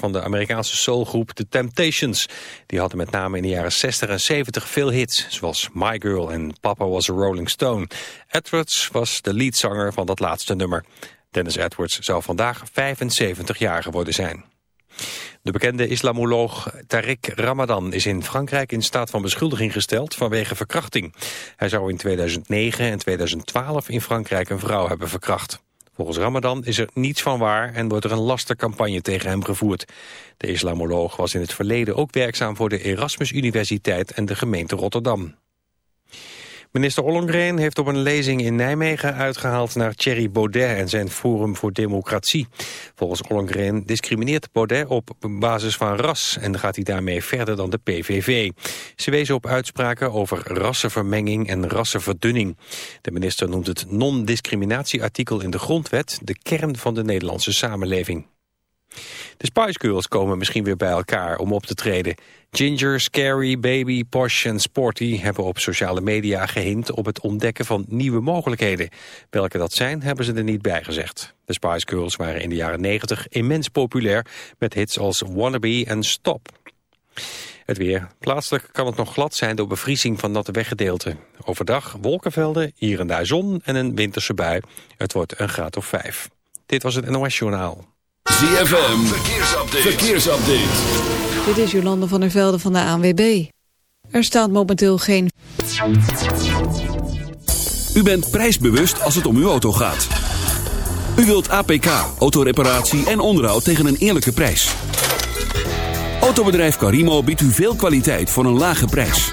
van de Amerikaanse soulgroep The Temptations. Die hadden met name in de jaren 60 en 70 veel hits, zoals My Girl en Papa Was a Rolling Stone. Edwards was de leadzanger van dat laatste nummer. Dennis Edwards zou vandaag 75 jaar geworden zijn. De bekende islamoloog Tariq Ramadan is in Frankrijk in staat van beschuldiging gesteld vanwege verkrachting. Hij zou in 2009 en 2012 in Frankrijk een vrouw hebben verkracht. Volgens Ramadan is er niets van waar en wordt er een lastercampagne tegen hem gevoerd. De islamoloog was in het verleden ook werkzaam voor de Erasmus Universiteit en de gemeente Rotterdam. Minister Ollongren heeft op een lezing in Nijmegen uitgehaald naar Thierry Baudet en zijn Forum voor Democratie. Volgens Ollongren discrimineert Baudet op basis van ras en gaat hij daarmee verder dan de PVV. Ze wezen op uitspraken over rassenvermenging en rassenverdunning. De minister noemt het non-discriminatieartikel in de grondwet de kern van de Nederlandse samenleving. De Spice Girls komen misschien weer bij elkaar om op te treden. Ginger, Scary, Baby, Posh en Sporty hebben op sociale media gehint op het ontdekken van nieuwe mogelijkheden. Welke dat zijn, hebben ze er niet bij gezegd. De Spice Girls waren in de jaren 90 immens populair met hits als Wannabe en Stop. Het weer. Plaatselijk kan het nog glad zijn door bevriezing van natte weggedeelten. Overdag wolkenvelden, hier en daar zon en een winterse bui. Het wordt een graad of vijf. Dit was het NOS Journaal. ZFM, verkeersupdate. verkeersupdate. Dit is Jolande van der Velde van de ANWB. Er staat momenteel geen... U bent prijsbewust als het om uw auto gaat. U wilt APK, autoreparatie en onderhoud tegen een eerlijke prijs. Autobedrijf Carimo biedt u veel kwaliteit voor een lage prijs.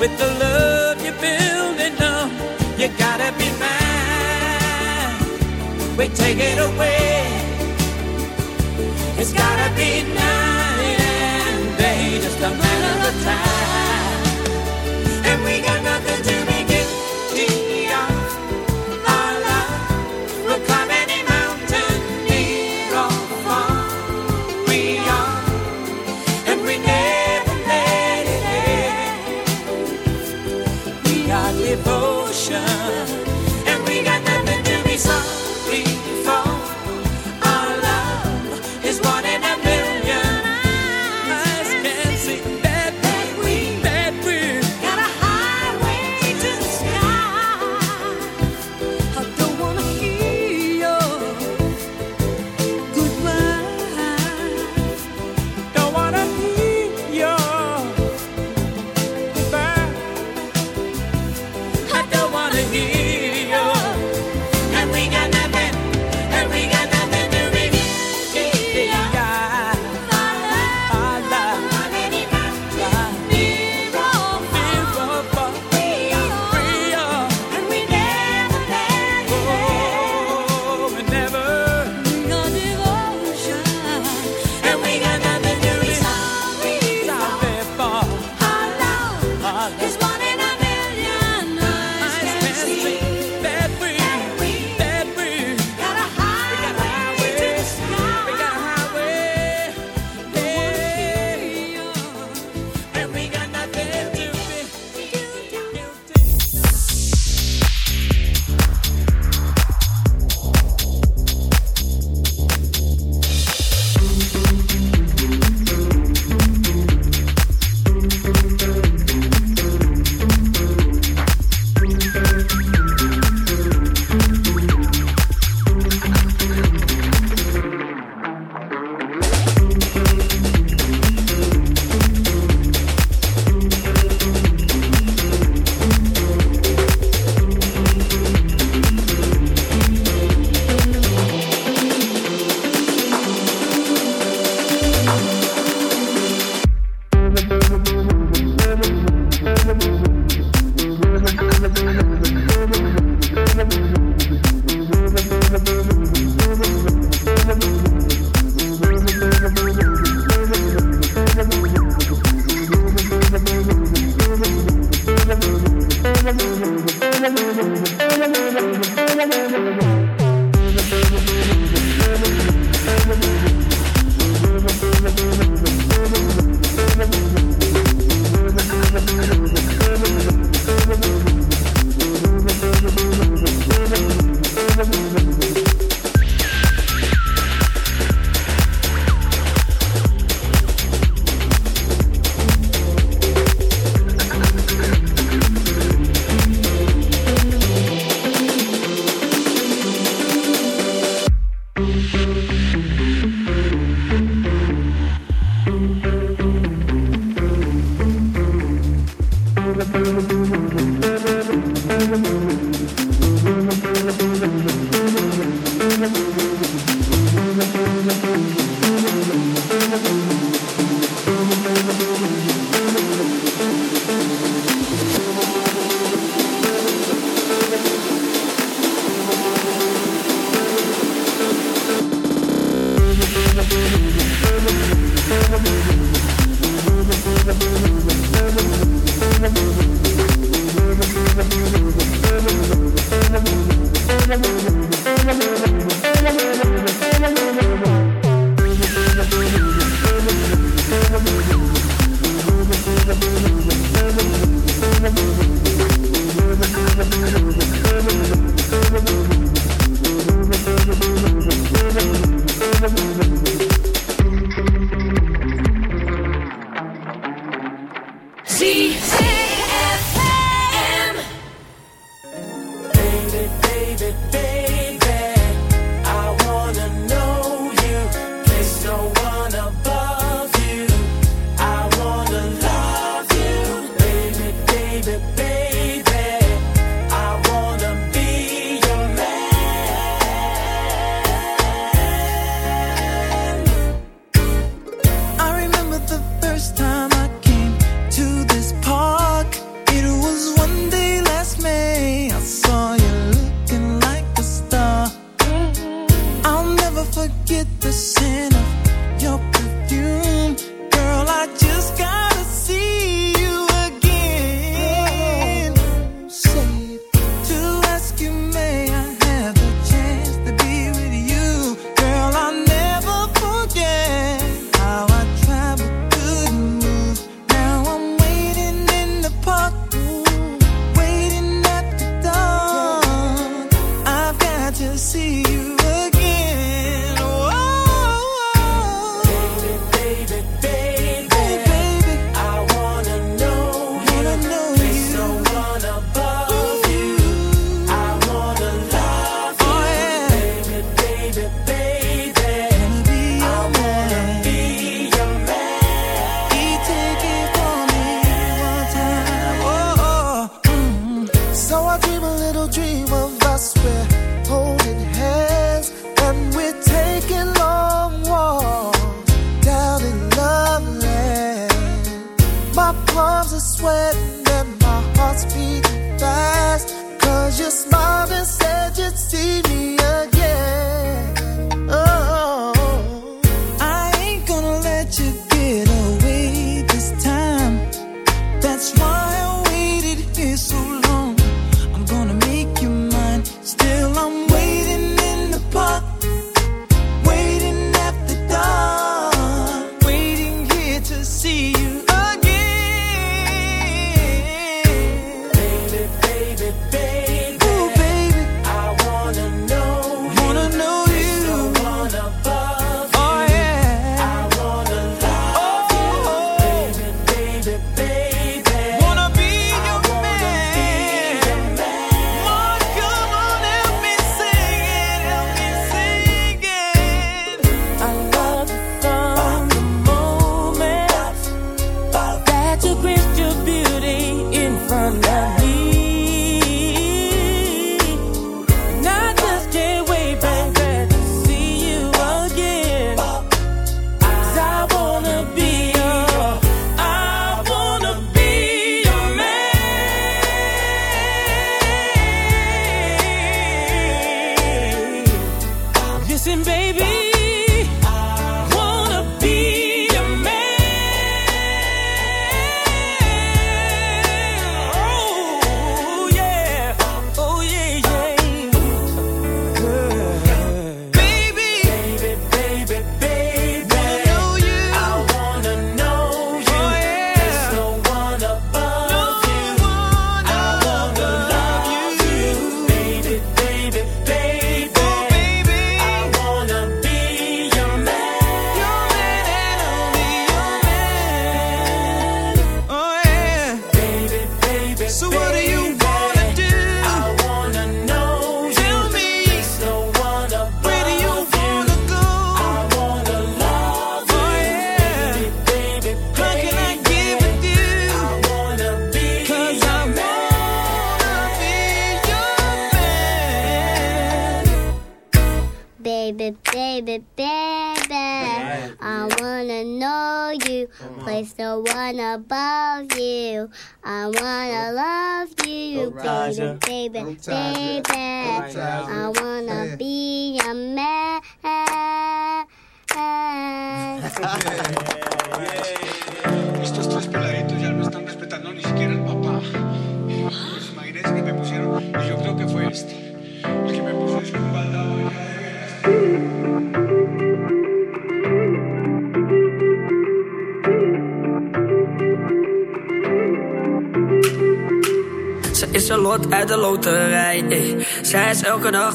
with the love you're building up. You gotta be mine. We take it away. It's gotta be night and day, just a matter of time.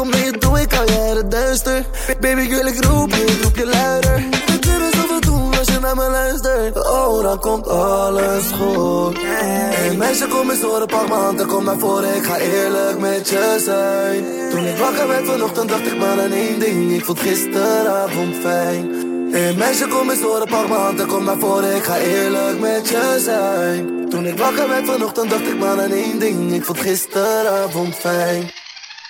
Ik kom je toe, ik uit het duister. Baby, girl, ik roep je, ik roep je luider. We kunnen zoveel doen als je naar me luistert. Oh, dan komt alles goed. Hey, meisje, kom eens horen, pak m'n hand en kom naar voren. Ik ga eerlijk met je zijn. Toen ik wakker werd vanochtend, dacht ik maar aan één ding. Ik vond gisteravond fijn. Hey, meisje, kom eens horen, pak m'n hand en kom naar voren. Ik ga eerlijk met je zijn. Toen ik wakker werd vanochtend, dacht ik maar aan één ding. Ik vond gisteravond fijn.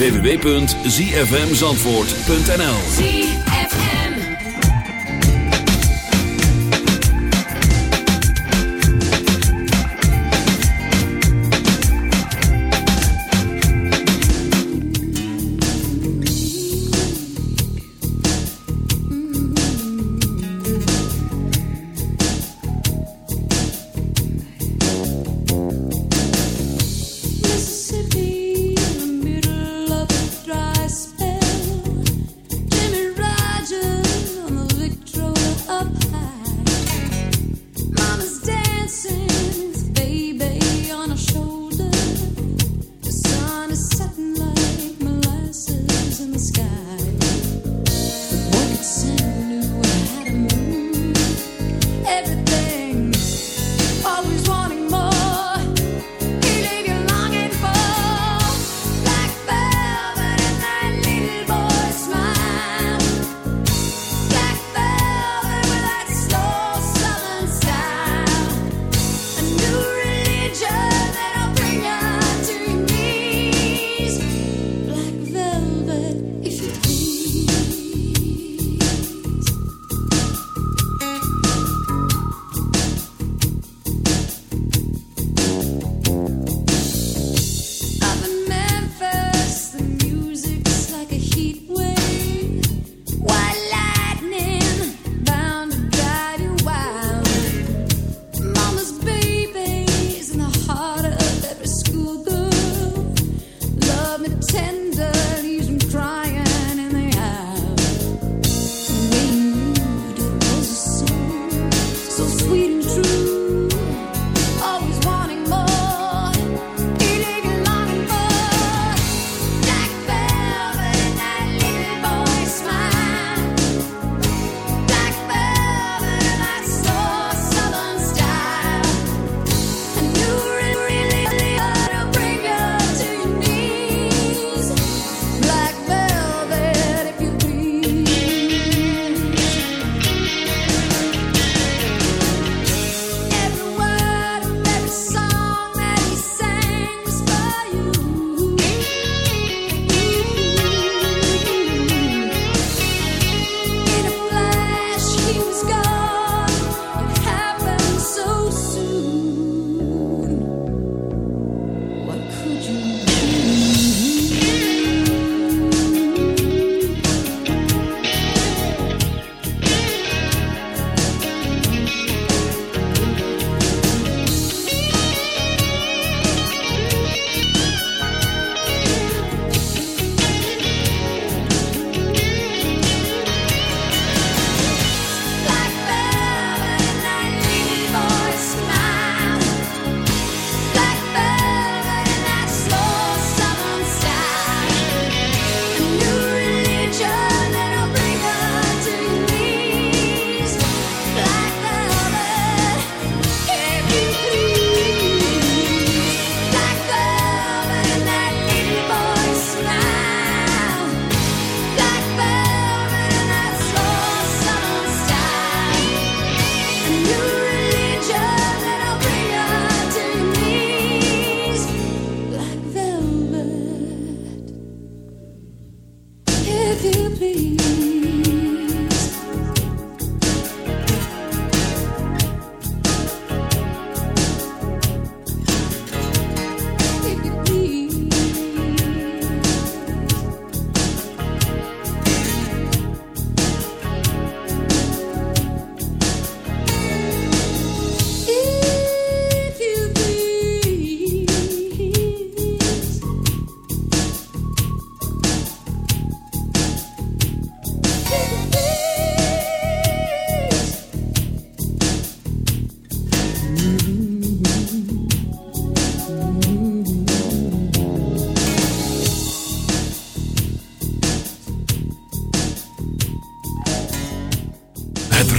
www.zfmzandvoort.nl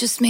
Just made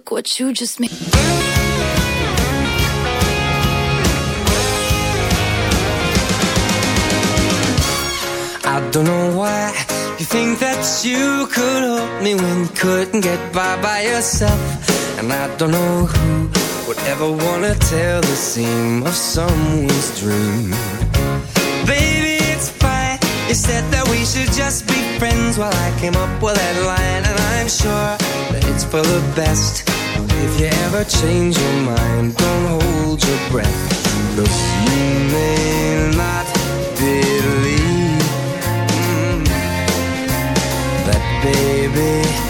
Look what you just made. I don't know why you think that you could help me when you couldn't get by by yourself. And I don't know who would ever wanna tell the seam of someone's dream. Baby, it's fine. You said that we should just be friends while I came up with that line. And I'm sure for the best. If you ever change your mind, don't hold your breath. Look, you may not believe mm, that, baby,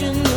question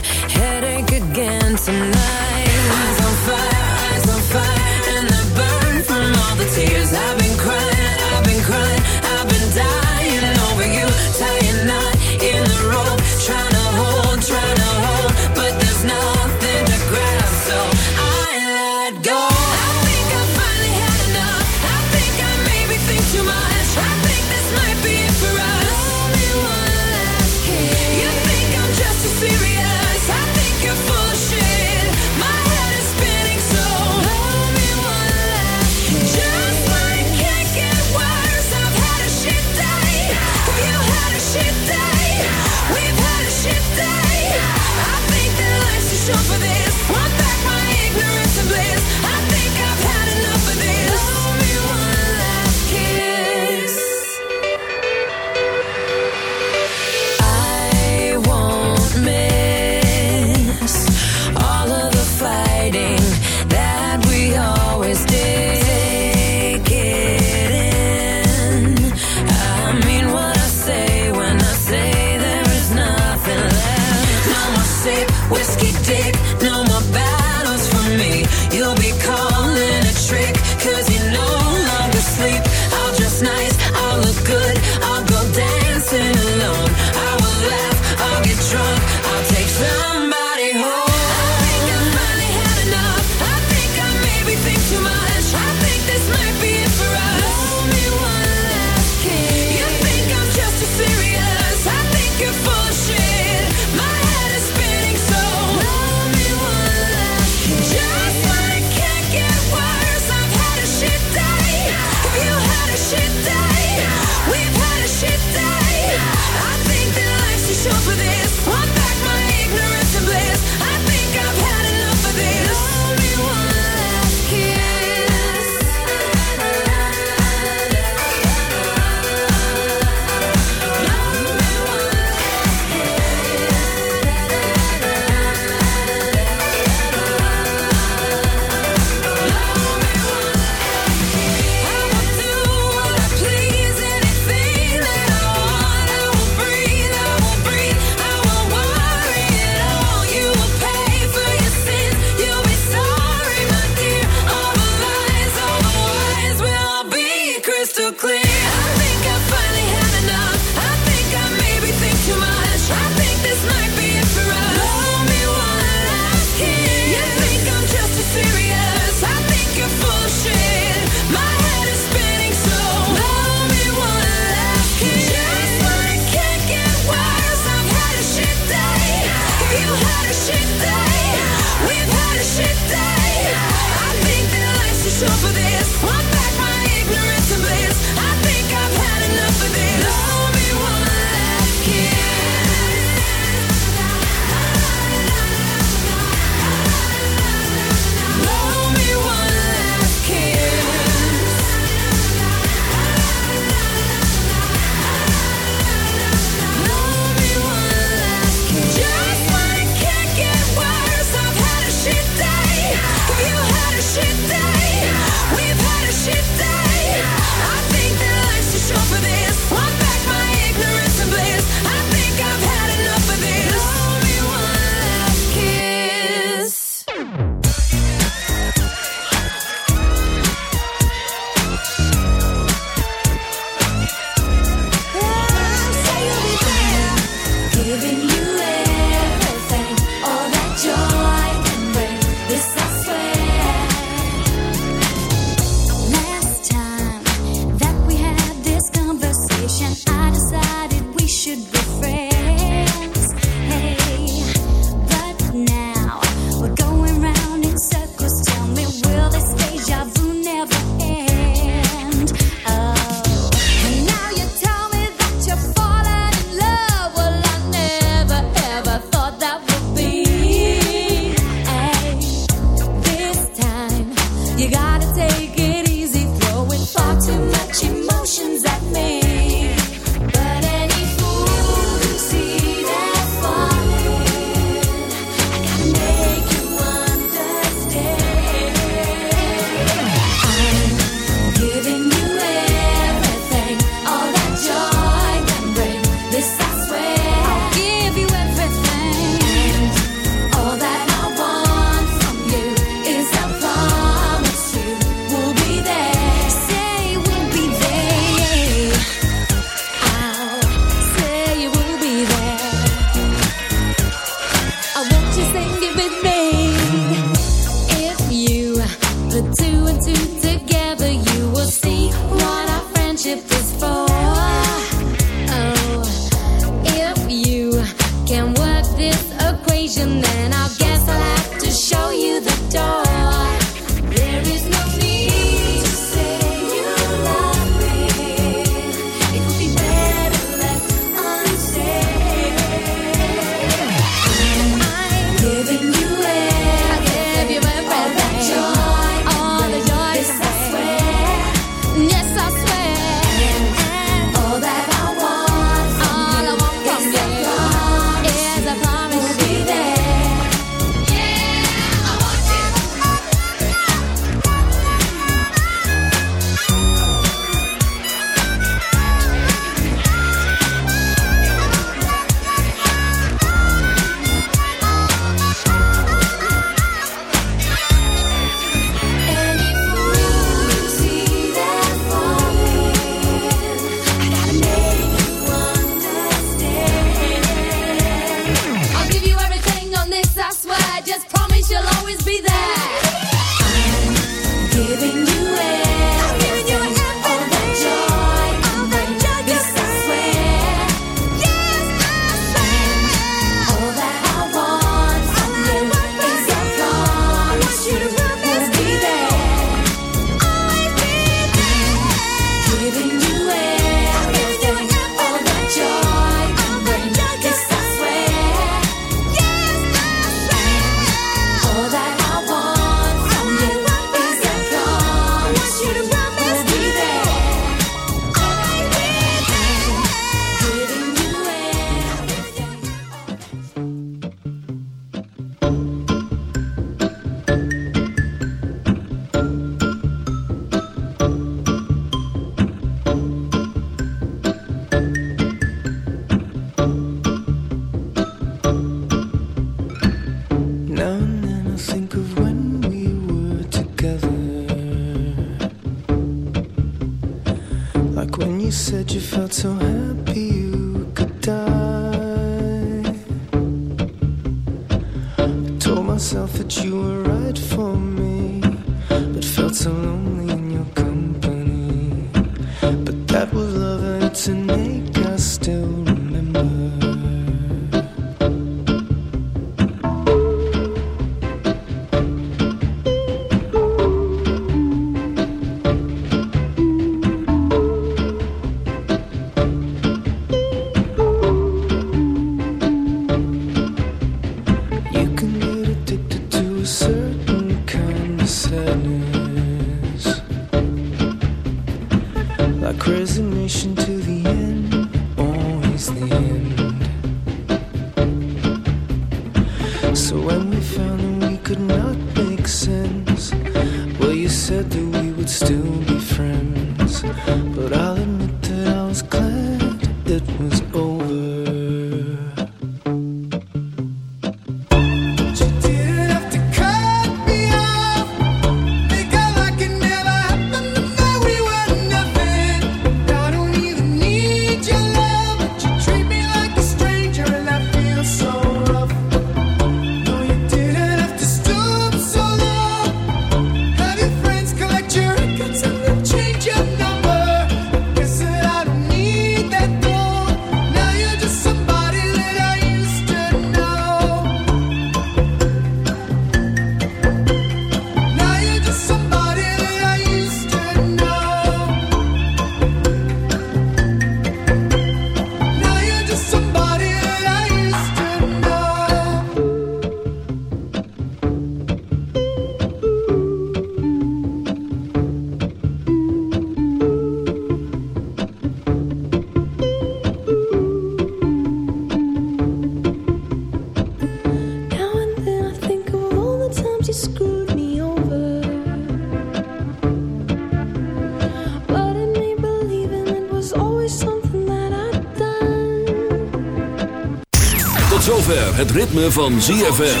ritme van ZFM.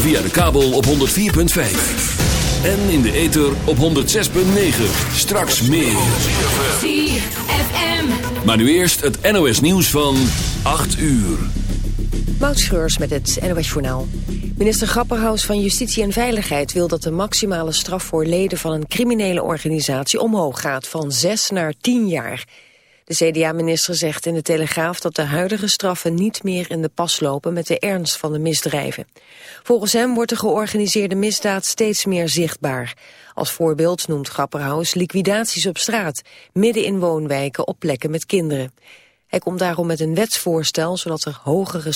Via de kabel op 104.5. En in de ether op 106.9. Straks meer. ZFM. Maar nu eerst het NOS nieuws van 8 uur. Moutschreurs met het NOS Journaal. Minister Grapperhaus van Justitie en Veiligheid wil dat de maximale straf voor leden van een criminele organisatie omhoog gaat van 6 naar 10 jaar. De CDA-minister zegt in de Telegraaf dat de huidige straffen niet meer in de pas lopen met de ernst van de misdrijven. Volgens hem wordt de georganiseerde misdaad steeds meer zichtbaar. Als voorbeeld noemt Grapperhaus liquidaties op straat, midden in woonwijken op plekken met kinderen. Hij komt daarom met een wetsvoorstel zodat er hogere